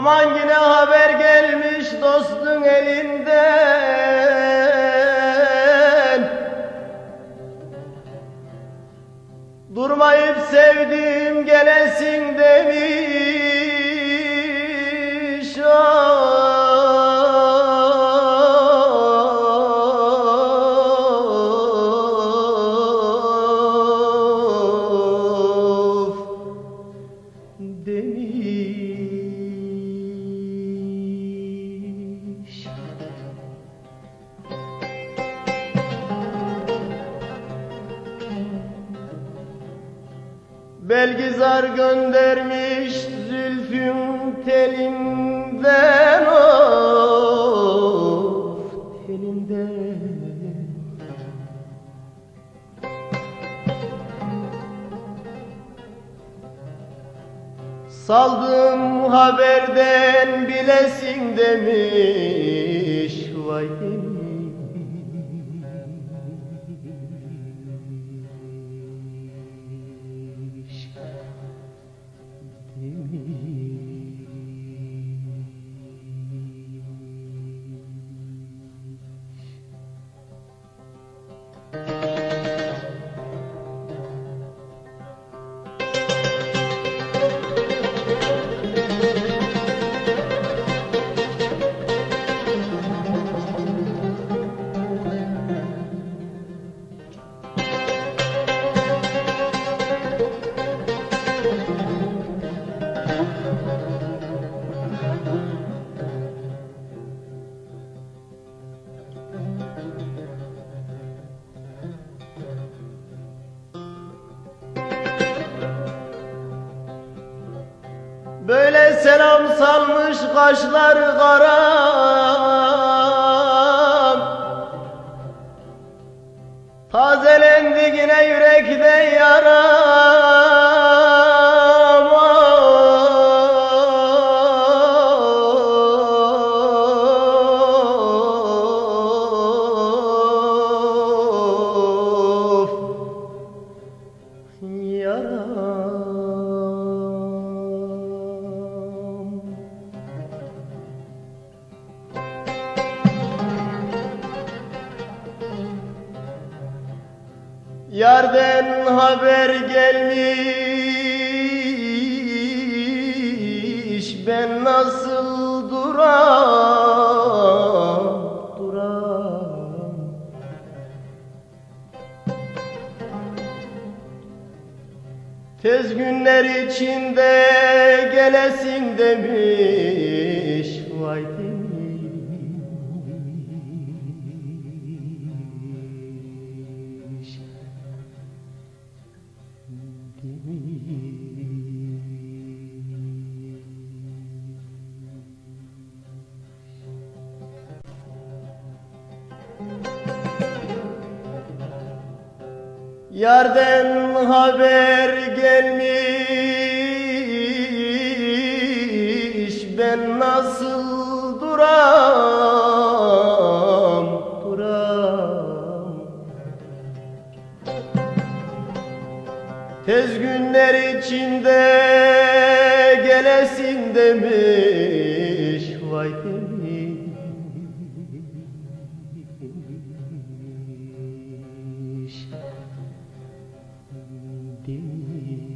Aman yine haber gelmiş dostun elinden Belgizar göndermiş zülfün telinden of telinden. Saldım haberden bilesin demiş vay demiş selam salmış kaşları karam. Tazelendi yine yürekte yaram. Of. Yaram Yarden haber gelmiş ben nasıl duram duram. Tez günler içinde gelesin demiş vay Yarden haber gelmiş ben nasıl gelsin demiş vay demiş. demiş.